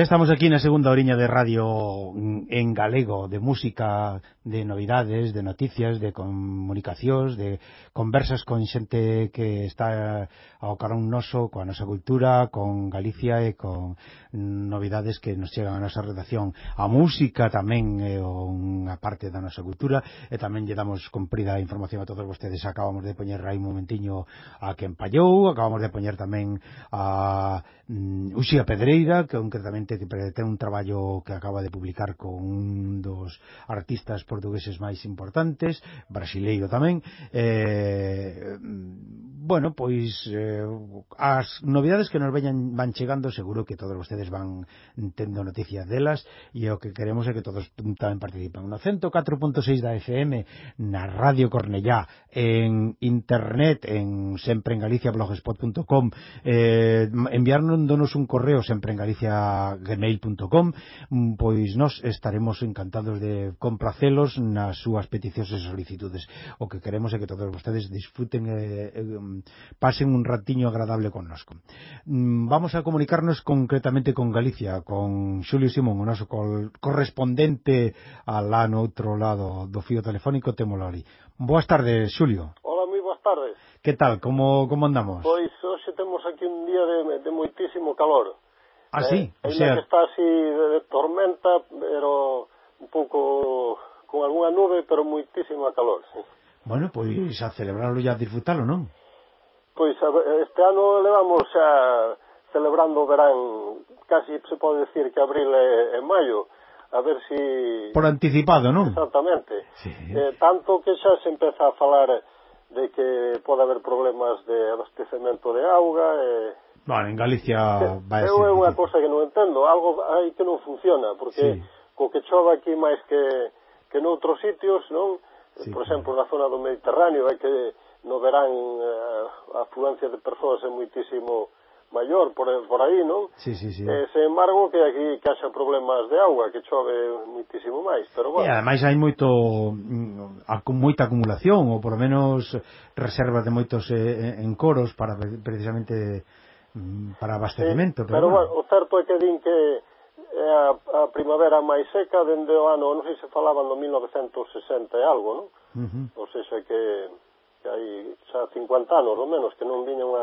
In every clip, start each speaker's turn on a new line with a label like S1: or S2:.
S1: Xa estamos aquí na segunda oriña de radio en galego, de música, de novidades, de noticias, de comunicacións, de conversas con xente que está ao carón noso, coa nosa cultura, con Galicia e con novidades que nos chegan a nosa redacción. A música tamén é unha parte da nosa cultura e tamén lle damos comprida a información a todos vostedes. Acabamos de poñer aí un momentiño a quen pallou, acabamos de poñer tamén a mm, Uxía Pedreira, que concretamente recente que ten un traballo que acaba de publicar con un dos artistas portugueses máis importantes, brasileiro tamén. Eh, bueno, pois eh, as novidades que nos veñan van chegando, seguro que todos vostedes van tendo noticias delas e o que queremos é que todos tamén participan. No 104.6 da FM na Radio Cornellá, en internet, en sempre en galiciablogspot.com, eh enviarnos un correo sempre en Galicia gmail.com mm, pois nós estaremos encantados de complacelos nas súas peticións e solicitudes. O que queremos é que todos vostedes disfruten e, e pasen un ratiño agradable connosco. Mm, vamos a comunicarnos concretamente con Galicia con Xulio Simón o noso correspondente alá no outro lado do fío telefónico témolo ali. Boas tardes Xulio.
S2: Hola, moi boas tardes.
S1: Que tal? Como, como andamos?
S2: Pois hoxe temos aquí un día de, de moitísimo calor.
S1: Ah, eh, sí,
S2: eh, o sea... que está así de, de tormenta, pero un pouco con algunha nube, pero moitísima calor, sí.
S1: Bueno, pois a celebrarlo e a disfrutalo, non?
S2: Pois este ano levamos xa celebrando o verán, casi se pode decir que abril e, e maio, a ver si...
S1: Por anticipado, non?
S2: Exactamente.
S1: Sí.
S2: Eh, tanto que xa se empeza a falar de que pode haber problemas de abastecemento de auga, eh,
S1: Bueno, en Galicia vai
S2: Eu é unha cousa que non entendo, algo hai que non funciona, porque sí. co que chova aquí máis que, que noutros sitios, non? Sí. Por exemplo, na zona do Mediterráneo, é que no verán eh, a afluencia de persoas é moitísimo maior por, por aí, non?
S1: Sí, sí, sí.
S2: Eh, sen embargo, que aquí que haxa problemas de agua, que chove muitísimo máis, pero bueno.
S1: E ademais hai moito moita mm, acumulación, ou por menos reservas de moitos eh, encoros para precisamente Mm, para abastecemento.
S2: Sí, pero, pero bueno, o certo é que din que é a, a primavera máis seca dende o ano, non sei se falaban do 1960 e algo, non?
S1: Uh -huh.
S2: Ou seja, que, que hai xa 50 anos ou menos que non viña unha,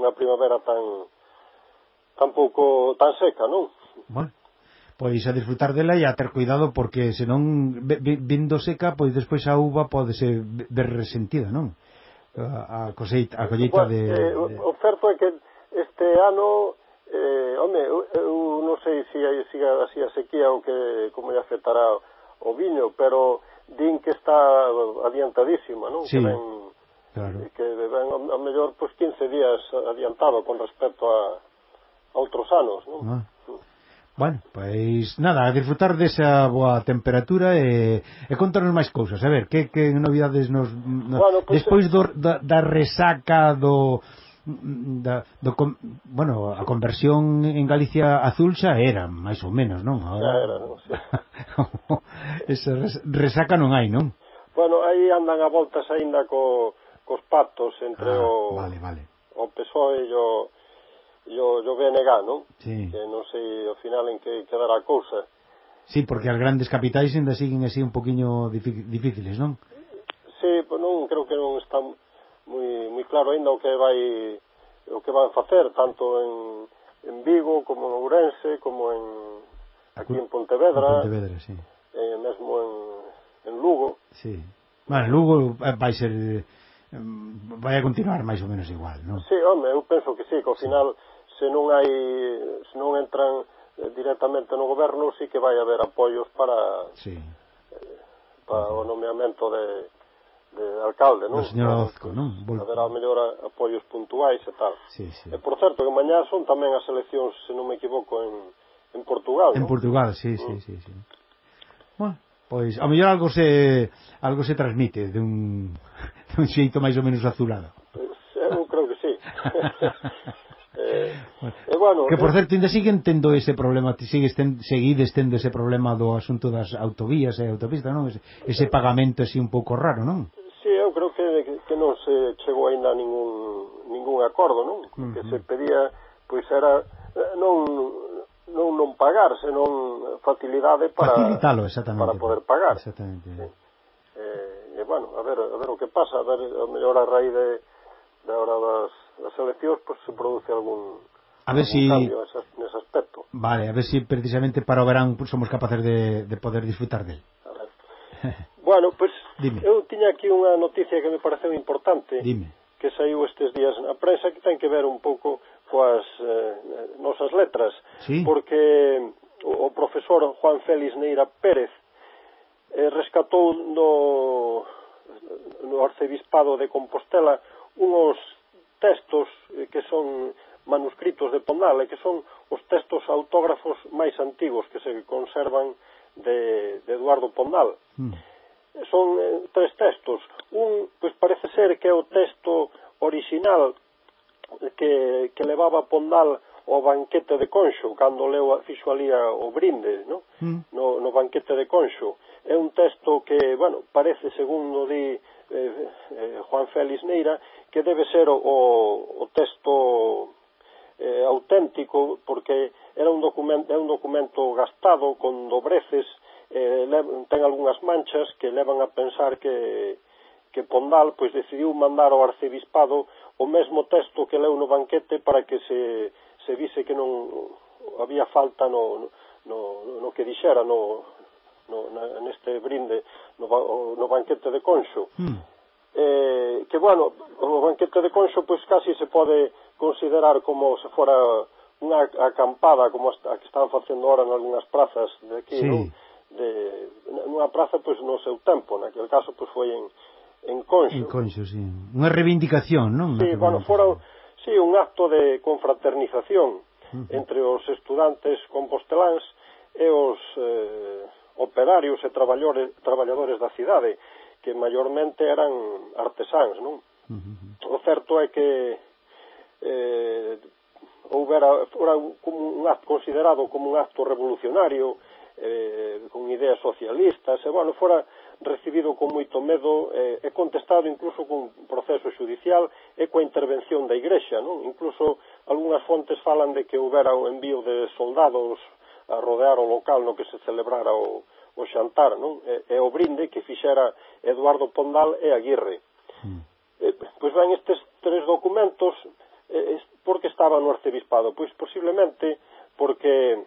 S2: unha primavera tan tan pouco tan seca, non?
S1: Bueno, pois a disfrutar dela e a ter cuidado porque senón vindo seca, pois despois a uva pode ser ver resentida, non? A, a, coseita, a colleita de,
S2: eh,
S1: de...
S2: O, o este ano, eh, home, eu, eu non sei se aí siga así a sequía ou que como lle afectará o viño, pero din que está adiantadísima, non?
S1: Sí.
S2: Que ven,
S1: claro.
S2: que ven a, a mellor pois, pues, 15 días adiantado con respecto a, a outros anos, non?
S1: Ah. Bueno, pois nada, a disfrutar desa boa temperatura e, e contarnos máis cousas. A ver, que, que novidades nos...
S2: Bueno, pues,
S1: Despois eh, do, da, da resaca do da, do, bueno, a conversión en Galicia azul xa era, máis ou menos, non?
S2: Ahora... Xa era, non?
S1: Esa resaca non hai, non?
S2: Bueno, aí andan a voltas aínda co, cos pactos entre
S1: ah,
S2: o,
S1: vale, vale.
S2: o PSOE e o, e o, e o BNG, non?
S1: Sí.
S2: Que non sei ao final en que quedará a cousa.
S1: Sí, porque as grandes capitais ainda siguen así un poquinho difíciles, non?
S2: Sí, pues non, creo que non están moi, moi claro ainda o que vai o que van facer tanto en, en Vigo como en Ourense como en aquí en Pontevedra,
S1: en Pontevedra sí.
S2: eh, mesmo en, en Lugo
S1: sí. bueno, Lugo eh, vai ser eh, vai a continuar máis ou menos igual non?
S2: Sí, home, eu penso que sí que ao final se non hai se non entran eh, directamente no goberno sí que vai haber apoios para
S1: sí.
S2: para o nomeamento de de alcalde, non?
S1: O señor Azco, non?
S2: Vol... Haberá mellor apoios puntuais e tal.
S1: Sí, sí.
S2: E por certo, que mañá son tamén as eleccións, se non me equivoco, en, en Portugal,
S1: En
S2: non?
S1: Portugal, sí, mm. sí, sí, sí. Bueno, pois a mellor algo se algo se transmite de un de un xeito máis ou menos azulado.
S2: Pois, eu creo que sí. eh, bueno, eh, bueno,
S1: que por
S2: eh,
S1: certo ainda siguen tendo ese problema, sigues ten, seguides tendo ese problema do asunto das autovías e autopistas, non? Ese, ese pagamento así un pouco raro, non?
S2: se chegou ainda a ningún, ningún acordo, non? Uh -huh. Que se pedía, pois era non non non pagar, senón facilidade para
S1: facilitalo exactamente
S2: para poder pagar.
S1: Exactamente. Sí.
S2: Eh, e bueno, a ver, a ver o que pasa, a ver, a mellor a raíz de da hora das, das eleccións, pois pues, se produce algún
S1: A ver si
S2: nesse nese aspecto.
S1: Vale, a ver si precisamente para o verán pues, somos capaces de, de poder disfrutar del.
S2: Bueno, pues
S1: Dime.
S2: Eu tiña aquí unha noticia que me pareceu importante.
S1: Dime.
S2: Que saiu estes días na prensa que ten que ver un pouco coas eh, nosas letras.
S1: Sí.
S2: Porque o, o profesor Juan Félix Neira Pérez eh, rescatou no, no arcebispado de Compostela unos textos eh, que son manuscritos de Pondal eh, que son os textos autógrafos máis antigos que se conservan de, de Eduardo Pondal.
S1: Mm
S2: son eh, tres textos. Un, pois parece ser que é o texto original que, que levaba Pondal ao banquete de Conxo, cando leu, fixo ali o brinde, no?
S1: Mm.
S2: No, no banquete de Conxo. É un texto que, bueno, parece, segundo di eh, eh, Juan Félix Neira, que debe ser o, o, o texto eh, auténtico, porque era un documento, é un documento gastado, con dobreces, eh, ten algunhas manchas que levan a pensar que, que Pondal pois decidiu mandar ao arcebispado o mesmo texto que leu no banquete para que se, se vise que non había falta no, no, no que dixera no, no, neste brinde no, no banquete de Conxo.
S1: Mm.
S2: Eh, que, bueno, o banquete de Conxo pois casi se pode considerar como se fora unha acampada como a que están facendo ahora en algunhas prazas de aquí,
S1: sí.
S2: non? de, nunha praza pois no seu tempo, naquele caso pois foi en en Conxo.
S1: En Conxo, sí. Unha reivindicación, non?
S2: Sí, bueno, foron sí, un acto de confraternización
S1: uh -huh.
S2: entre os estudantes composteláns e os eh, operarios e traballadores, traballadores da cidade, que maiormente eran artesáns, non?
S1: Uh -huh.
S2: O certo é que eh, houbera, fora un, como un acto considerado como un acto revolucionario eh, con ideas socialistas, e, bueno, fora recibido con moito medo eh, e contestado incluso con proceso judicial e coa intervención da Igrexa, non? Incluso algunhas fontes falan de que houbera o envío de soldados a rodear o local no que se celebrara o, o xantar, non? E, e o brinde que fixera Eduardo Pondal e Aguirre.
S1: Mm.
S2: Pois ben, estes tres documentos, eh, porque estaba no arcebispado? Pois posiblemente porque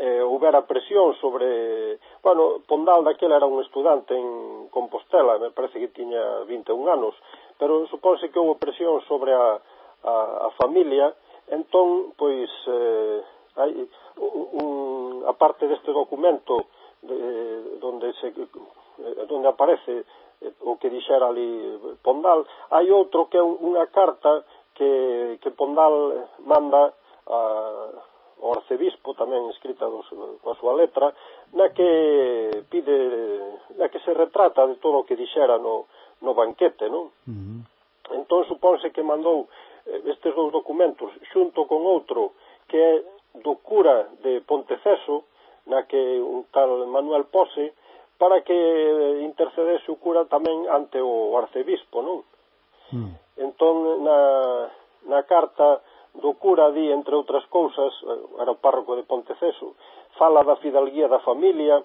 S2: eh, houbera presión sobre... Bueno, Pondal daquela era un estudante en Compostela, me parece que tiña 21 anos, pero supónse que houve presión sobre a, a, a familia, entón, pois, eh, hai un, a parte deste documento de, donde, se, eh, donde aparece eh, o que dixera ali Pondal, hai outro que é unha carta que, que Pondal manda a, o arcebispo, tamén escrita do, coa súa letra, na que pide, na que se retrata de todo o que dixera no, no banquete, non?
S1: Uh -huh.
S2: Entón, supónse que mandou eh, estes dous documentos xunto con outro que é do cura de Ponteceso, na que un tal Manuel Pose, para que intercedese o cura tamén ante o arcebispo, non?
S1: Mm.
S2: Entón, na, na carta do cura di, entre outras cousas, eh, era o párroco de Ponteceso, fala da fidalguía da familia,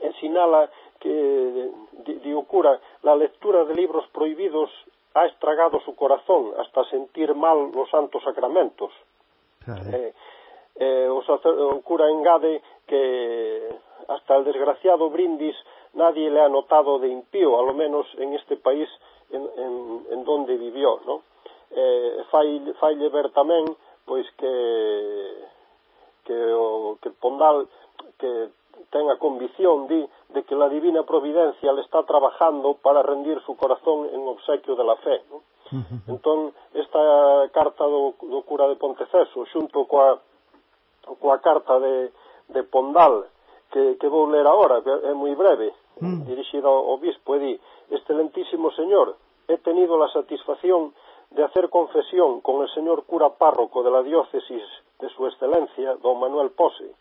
S2: e sinala que, di, di o cura, la lectura de libros prohibidos ha estragado su corazón hasta sentir mal los santos sacramentos. Claro. Eh, eh, o, sacer, o cura engade que hasta el desgraciado brindis nadie le ha notado de impío, a lo menos en este país en, en, en donde vivió, ¿no? eh, fai, faille ver tamén pois que que o que Pondal que ten a convicción di de que la divina providencia le está trabajando para rendir su corazón en obsequio de la fe ¿no? entón esta carta do, do cura de Ponteceso xunto coa coa carta de, de Pondal que, que vou ler agora, é moi breve,
S1: mm.
S2: dirixida ao, ao bispo, e di, excelentísimo señor, he tenido la satisfacción de de hacer confesión con el señor cura párroco de la diócesis de su excelencia, don Manuel Pose,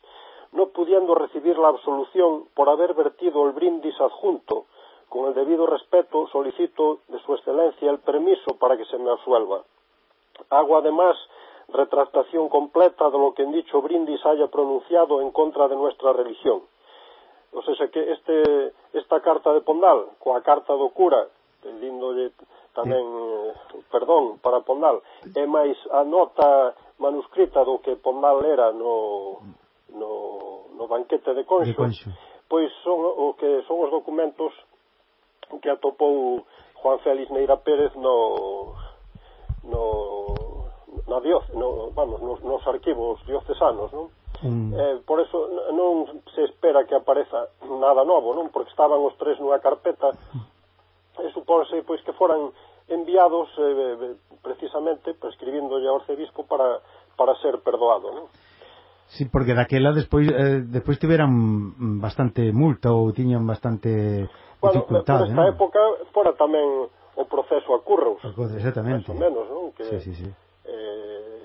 S2: no pudiendo recibir la absolución por haber vertido el brindis adjunto. Con el debido respeto solicito de su excelencia el permiso para que se me absuelva. Hago además retractación completa de lo que en dicho brindis haya pronunciado en contra de nuestra religión. O sea, que este, esta carta de Pondal, coa carta do cura, pedíndolle tamén, sí. perdón, para Pondal, é máis a nota manuscrita do que Pondal era no, no, no banquete de Conxo, de Conxo, pois son o que son os documentos que atopou Juan Félix Neira Pérez no, no, na dioc, no, vamos, nos, nos arquivos diocesanos, non? Mm. Eh, por eso non se espera que apareza nada novo, non? Porque estaban os tres nunha carpeta e suponse pois que foran enviados eh, eh precisamente prescribíndolle ao arcebispo para, para ser perdoado, non?
S1: Sí, porque daquela despois eh, despois tiveran bastante multa ou tiñan bastante
S2: bueno, dificultade, nesta ¿no? época fora tamén o proceso a Curros.
S1: Exactamente.
S2: Más ou menos, non? Que,
S1: sí, sí, sí.
S2: Eh,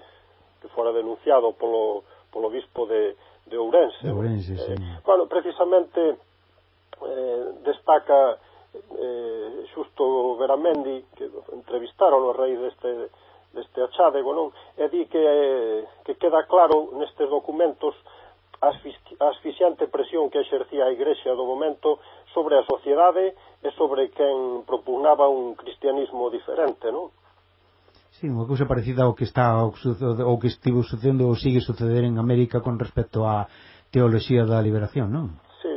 S2: que fora denunciado polo, polo bispo de, de Ourense.
S1: De Ourense,
S2: eh, sí. Bueno, precisamente eh, destaca eh, Xusto Beramendi que entrevistaron a raíz deste, deste achádego non? e di que, que queda claro nestes documentos a asfixiante presión que exercía a Igrexa do momento sobre a sociedade e sobre quen propugnaba un cristianismo diferente, non?
S1: Sí, unha cousa parecida ao que está ao que estivo sucedendo ou sigue suceder en América con respecto á teoloxía da liberación, non?
S2: Sí.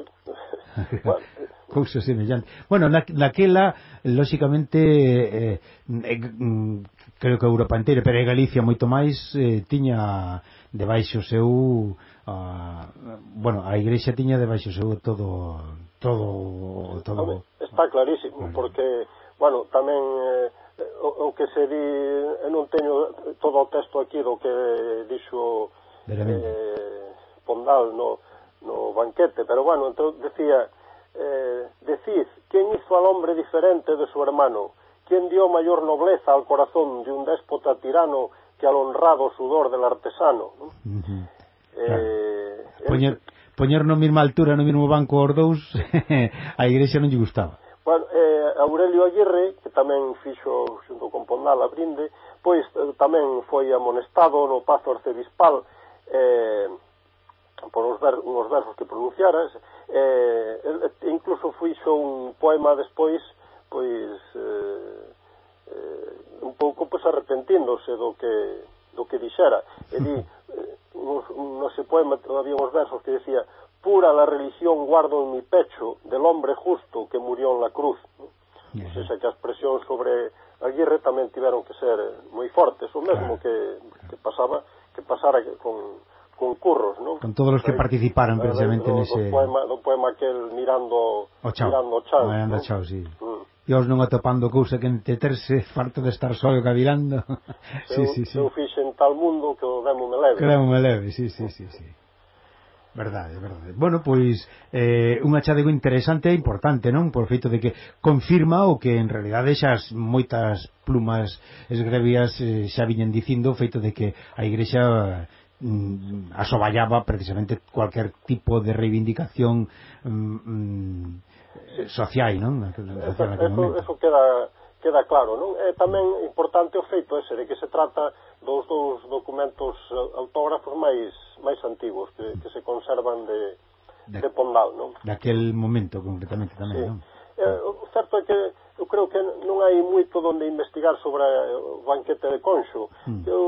S2: bueno,
S1: cousa semellante. Bueno, na, naquela, lóxicamente, eh, eh, mm, creo que Europa inteira, pero en Galicia moito máis, eh, tiña debaixo seu... A, bueno, a Igrexa tiña debaixo seu todo... todo, todo
S2: Está clarísimo, bueno. porque, bueno, tamén... Eh, o, o que se di, eh, non teño todo o texto aquí do que dixo eh, Pondal no, no banquete, pero bueno, entón decía eh, decid, ¿quién hizo al hombre diferente de su hermano? ¿Quién dio mayor nobleza al corazón de un déspota tirano que al honrado sudor del artesano? ¿no? Uh -huh.
S1: eh, claro. poñer, el... poñer no mesma altura, no mesmo banco os dous, a Igrexa non lle gustaba.
S2: Bueno, eh, Aurelio Aguirre, que tamén fixo xunto con Pondal a Brinde, pois eh, tamén foi amonestado no Pazo Arcebispal eh, por uns, ver, uns versos que pronunciaras, Eh, eh, incluso fixo un poema despois pois eh, eh, un pouco pois arrepentíndose do que do que dixera e di eh, nos, no se poema había uns versos que decía pura la religión guardo en mi pecho del hombre justo que murió en la cruz ¿no? yeah. esa que as presións sobre Aguirre tamén tiveron que ser moi fortes o mesmo que, que pasaba que pasara con concurros, non?
S1: Con todos os que participaron precisamente
S2: do,
S1: nese...
S2: Do poema, do poema aquel mirando o chao. Mirando o chao,
S1: mirando non? chao, sí. Mm. Dios non atopando cousa que entreterse farto de estar solo cavilando.
S2: sí, eu, sí, sí. Eu fixen tal mundo que o demo me leve.
S1: Que demo me leve, sí, sí, sí, sí. Verdade, verdade. Bueno, pois eh, un achadego interesante e importante, non? Por feito de que confirma o que en realidade xas moitas plumas esgrevias eh, xa viñen dicindo o feito de que a Igrexa mm, asoballaba precisamente cualquier tipo de reivindicación mm, mm social, non?
S2: Eso, eso, eso queda queda claro, non? É eh, tamén importante o feito ese de que se trata dos dous documentos eh, autógrafos máis máis antigos que, que se conservan de, de, de Pondal, non?
S1: Daquel momento concretamente tamén,
S2: sí.
S1: non?
S2: Eh, o certo é que eu creo que non hai moito donde investigar sobre o banquete de Conxo. Mm. Eu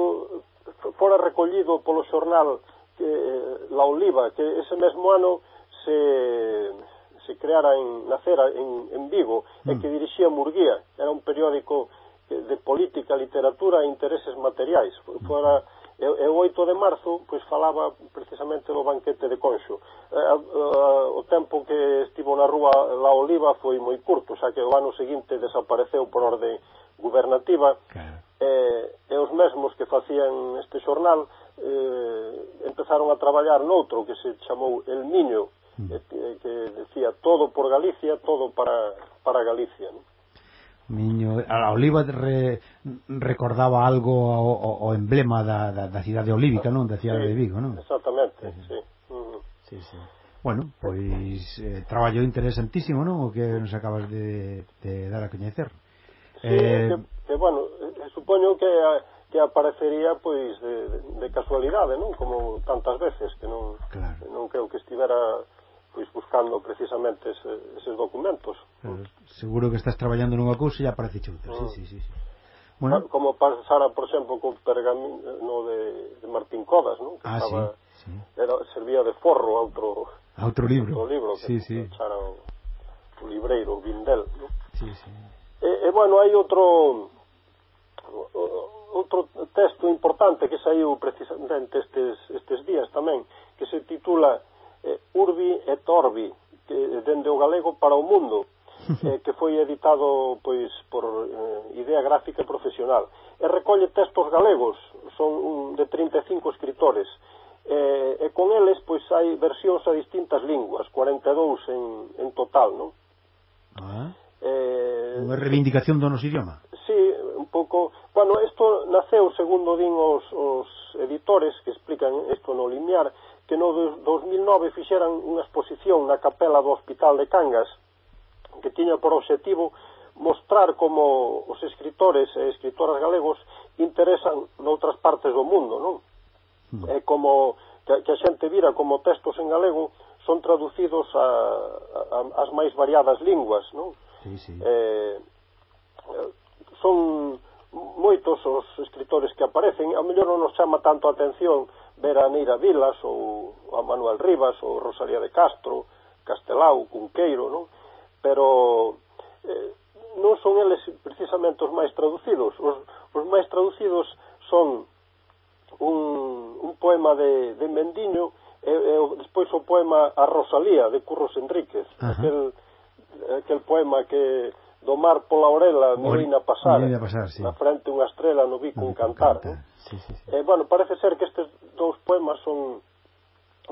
S2: fora recollido polo xornal que, eh, La Oliva, que ese mesmo ano se, se creara en, nacera en, en Vigo mm. e que dirixía Murguía. Era un periódico eh, de política, literatura e intereses materiais. Fora, e, e o 8 de marzo pois falaba precisamente do banquete de Conxo. E, a, a, o tempo que estivo na rúa La Oliva foi moi curto, xa que o ano seguinte desapareceu por orde gubernativa. Claro e, e os mesmos que facían este xornal eh, empezaron a traballar noutro que se chamou El Niño, eh, que, que decía todo por Galicia, todo para, para Galicia. Non?
S1: Miño, a Oliva re, recordaba algo ao, ao emblema da, da, da cidade olívica, non? Da cidade
S2: sí,
S1: de Vigo, non?
S2: Exactamente, sí. sí.
S1: Mm. sí, sí. Bueno, pois eh, traballo interesantísimo, non? O que nos acabas de, de dar a coñecer.
S2: Sí, eh, que, que, bueno, eh, eh, supoño que, que aparecería pois de, de casualidade, non? Como tantas veces que non, claro. non creo que estivera pois buscando precisamente ese, eses documentos.
S1: Claro, seguro que estás traballando nunha cousa e aparece outra, mm. sí, sí, sí. sí.
S2: Bueno. Ah, como pasara, por exemplo, co pergamino eh, de, de Martín Codas, non?
S1: Que ah, estaba, sí, sí.
S2: Era, servía de forro a outro,
S1: a outro libro,
S2: outro libro que
S1: sí, sí.
S2: echara o, o libreiro, o Vindel, non?
S1: Sí, sí.
S2: E, e bueno, hai outro outro texto importante que saiu precisamente estes, estes días tamén, que se titula eh, Urbi et Orbi, que, dende o galego para o mundo, eh, que foi editado pois por eh, Idea Gráfica Profesional. E recolle textos galegos, son un, de 35 escritores, eh, e con eles pois hai versións a distintas linguas, 42 en, en total, non?
S1: Ah. Eh, Unha reivindicación do noso idioma.
S2: Sí, un pouco... Bueno, isto naceu, segundo din os, os editores que explican isto no Limiar, que no 2009 fixeran unha exposición na capela do Hospital de Cangas que tiña por obxectivo mostrar como os escritores e escritoras galegos interesan noutras partes do mundo, non? Mm. É como que, que a xente vira como textos en galego son traducidos a, a, a as máis variadas linguas, non?
S1: sí, sí.
S2: Eh, son moitos os escritores que aparecen, a mellor non nos chama tanto a atención ver a Neira Vilas ou a Manuel Rivas ou Rosalía de Castro, Castelao, Cunqueiro, non? Pero eh, non son eles precisamente os máis traducidos. Os, os máis traducidos son un, un poema de, de Mendiño e, e despois o poema A Rosalía de Curros Enríquez,
S1: -huh.
S2: aquel aquel poema que do mar pola orela Neina pasar, Neina
S1: pasar sí.
S2: na frente unha estrela no bico un cantar,
S1: canta. sí, sí, sí.
S2: Eh, bueno, parece ser que estes dous poemas son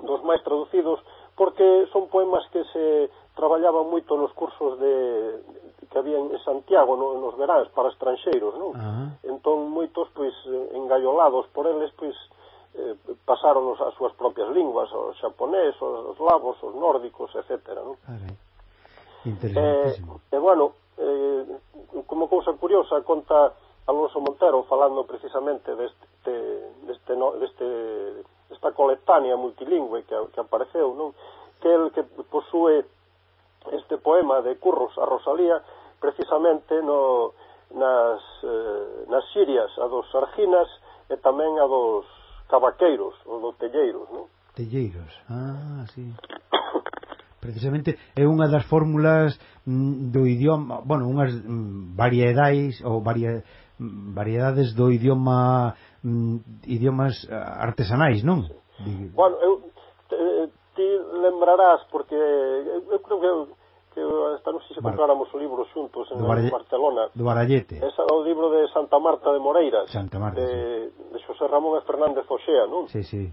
S2: dos máis traducidos porque son poemas que se traballaban moito nos cursos de que había en Santiago no, nos veráns para estranxeiros, non?
S1: Uh ah. -huh.
S2: Entón moitos pois engaiolados por eles pois eh, pasaron as súas propias linguas, os xaponés, os, os lavos, os nórdicos, etcétera, non?
S1: Uh
S2: -huh. Eh, e bueno, eh, como cousa curiosa, conta Alonso Montero falando precisamente deste, deste, no, deste esta coletánea multilingüe que, que apareceu, non? Que el que posúe este poema de Curros a Rosalía precisamente no, nas, eh, nas xirias a dos arginas e tamén a dos cabaqueiros, ou dos telleiros, non?
S1: Telleiros, ah, sí. precisamente é unha das fórmulas mm, do idioma, bueno, unhas mm, variedades ou varia, mm, variedades do idioma idiomas eh, artesanais, non?
S2: Bueno, eu ti lembrarás porque eh, eu creo que que hasta non sei se compráramos o libro xuntos en Baralle, Barcelona.
S1: Do Barallete.
S2: Esa, o libro de Santa Marta de Moreiras.
S1: Santa Marta,
S2: de, sí. de Xosé Ramón e Fernández Oxea, non?
S1: Sí, sí.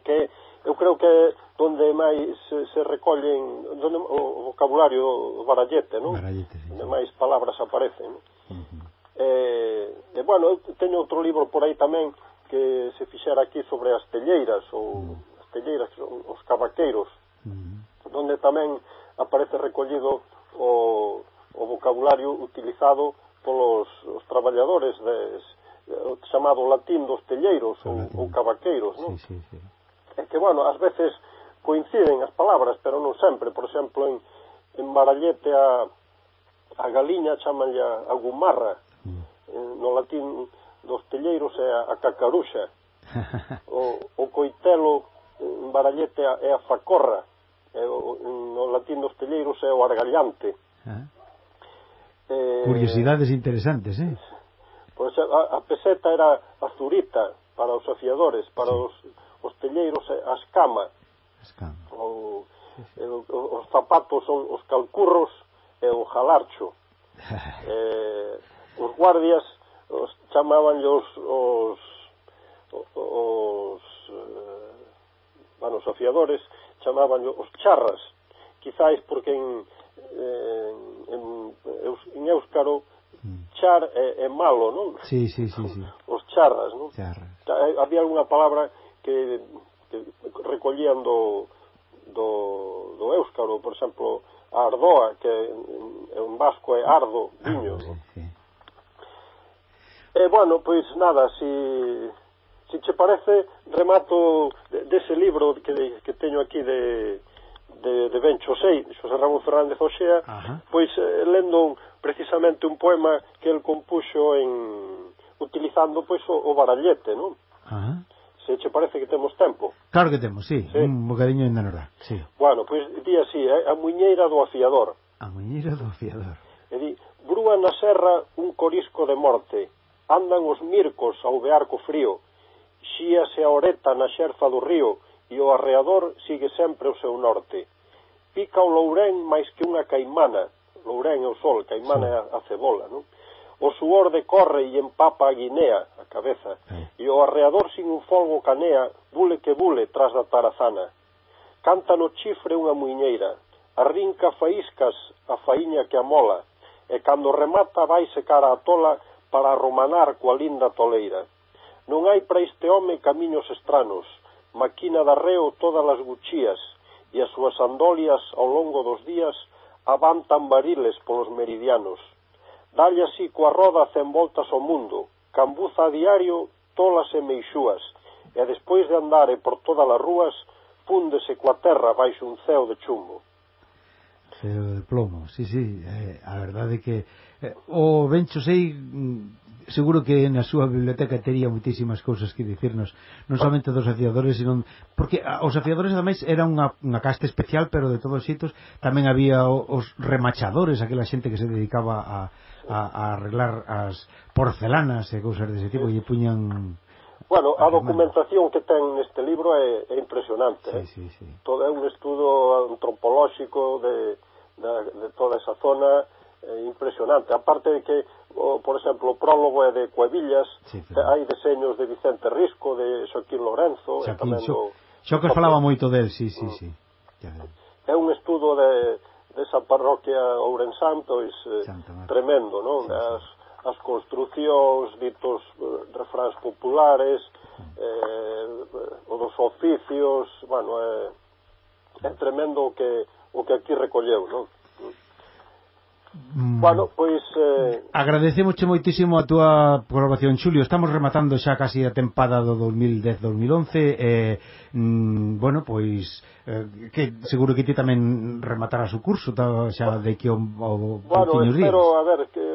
S2: Que eu creo que donde máis se recollen donde o vocabulario barallete, non?
S1: Barallete, sí.
S2: Donde máis palabras aparecen.
S1: Uh -huh.
S2: eh, e, bueno, eu teño outro libro por aí tamén que se fixera aquí sobre as telleiras ou uh -huh. as telleiras, os cavaqueiros, uh -huh. donde tamén aparece recollido o, o vocabulario utilizado polos os traballadores des, o chamado latín dos telleiros ou, ou cavaqueiros, non?
S1: Sí, sí, sí
S2: é que, bueno, ás veces coinciden as palabras, pero non sempre. Por exemplo, en, en Barallete a, a galiña chamanlle a, a gumarra, eh, no latín dos telleiros é a, a cacaruxa. O, o coitelo en Barallete é a facorra, é o, no latín dos telleiros é o argallante.
S1: Ah. Eh, Curiosidades interesantes, eh?
S2: Pois a, a peseta era azurita para os afiadores, para sí. os telleiros a escama.
S1: escama.
S2: O, os zapatos son os calcurros e o jalarcho. eh, os guardias os chamaban os os, os eh, bueno, os afiadores chamaban os charras quizáis porque en, eh, en, en Euscaro mm. char é, é malo, non?
S1: Sí, sí, sí, sí.
S2: Os charras, non?
S1: Charras.
S2: Eh, había unha palabra que, que recollían do, do, do Éuscaro, por exemplo, a Ardoa, que en vasco é Ardo, viño.
S1: Ah, sí, sí.
S2: E, bueno, pois nada, si, si che parece, remato dese de, libro que, que teño aquí de, de, de Ben Chosei, José Ramón Fernández Oxea, Ajá. pois eh, lendo un, precisamente un poema que el compuxo en utilizando pois o, o barallete, non? Ajá se che parece que temos tempo.
S1: Claro que temos, sí, sí. un bocadiño ainda nos dá. Sí.
S2: Bueno, pois pues, di así, eh, a muñeira do afiador.
S1: A muñeira do afiador.
S2: E di, brúa na serra un corisco de morte, andan os mircos ao bearco frío, xíase a oreta na xerfa do río, e o arreador sigue sempre o seu norte. Pica o lourén máis que unha caimana, lourén é o sol, caimana é a, a cebola, non? O suor decorre e empapa a guinea, a cabeza, e o arreador sin un folgo canea, bule que bule tras da tarazana. Canta no chifre unha muiñeira, arrinca faíscas a faíña que amola, e cando remata vaise cara a tola para romanar coa linda toleira. Non hai para este home camiños estranos, maquina da reo todas as guchías, e as súas andolias ao longo dos días avantan bariles polos meridianos. Dalle así coa roda cen voltas ao mundo, cambuza a diario, tolas e meixúas, e despois de andare por todas as rúas, púndese coa terra baixo un ceo de chumbo.
S1: Ceo de plomo, sí, sí, eh, a verdade que eh, o Bencho sei mm, seguro que na súa biblioteca tería muitísimas cousas que dicirnos non somente dos afiadores senón porque ah, os afiadores ademais era unha, unha casta especial pero de todos os xitos tamén había os remachadores aquela xente que se dedicaba a, a, a arreglar as porcelanas e cousas dese tipo e puñan
S2: Bueno, a documentación que ten neste libro é, é impresionante. Sí,
S1: eh? sí, sí.
S2: Todo é un estudo antropolóxico de, de, de toda esa zona, eh, impresionante. Aparte de que, o, por exemplo, o prólogo é de Cuevillas, sí, pero... Eh, hai deseños de Vicente Risco, de Xoquín Lorenzo,
S1: Xoquín, e tamén xo, do... Xo que falaba moito del, sí, sí, mm. sí.
S2: É un estudo de desa de parroquia Ourensán, pois eh, tremendo, non? Sí, sí. As, as construcións, ditos eh, refráns populares, mm. eh, o dos oficios, bueno, é, é tremendo o que, o que aquí recolleu, non? Mm. Bueno, pois... Eh...
S1: Agradecemos moitísimo a túa colaboración, Xulio. Estamos rematando xa casi a tempada do 2010-2011. Eh, mm, bueno, pois... Eh, que seguro que ti tamén rematarás o curso tá, xa de que o, o
S2: bueno, espero, días. a ver, que,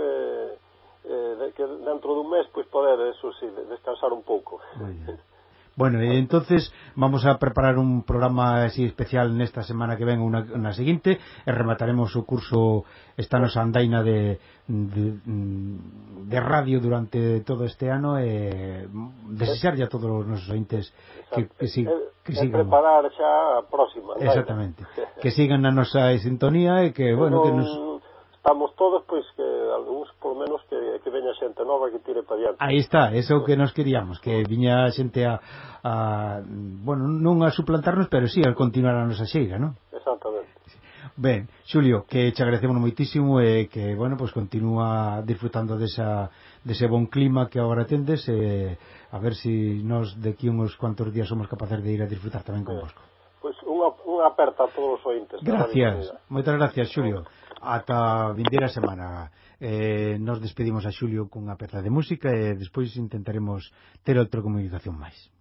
S2: eh, que dentro dun mes pois poder, eso sí, descansar un pouco.
S1: Bueno. Bueno, e entonces vamos a preparar un programa así especial nesta semana que ven unha, unha seguinte e remataremos o curso esta nosa andaina de, de, mm, de radio durante todo este ano e desexarlle a todos os nosos ointes que, que, si, que
S2: sigan. preparar xa a próxima andaina.
S1: Exactamente, que sigan na nosa sintonía e que, bueno, que nos...
S2: Estamos todos, pois, que polo menos que, que veña xente nova que tire para diante.
S1: Aí está, eso que nos queríamos, que viña xente a, a bueno, non a suplantarnos, pero sí a continuar a nosa xeira, non?
S2: Exactamente.
S1: Ben, Xulio, que che agradecemos moitísimo e que, bueno, pois continúa disfrutando desa, dese bon clima que agora tendes e a ver si nos de aquí uns cuantos días somos capaces de ir a disfrutar tamén con vosco.
S2: Pois pues unha, unha aperta a todos os ointes.
S1: Gracias, moitas gracias, Xulio. Ata vindeira semana eh, nos despedimos a Xulio cunha peza de música e despois intentaremos ter outra comunicación máis.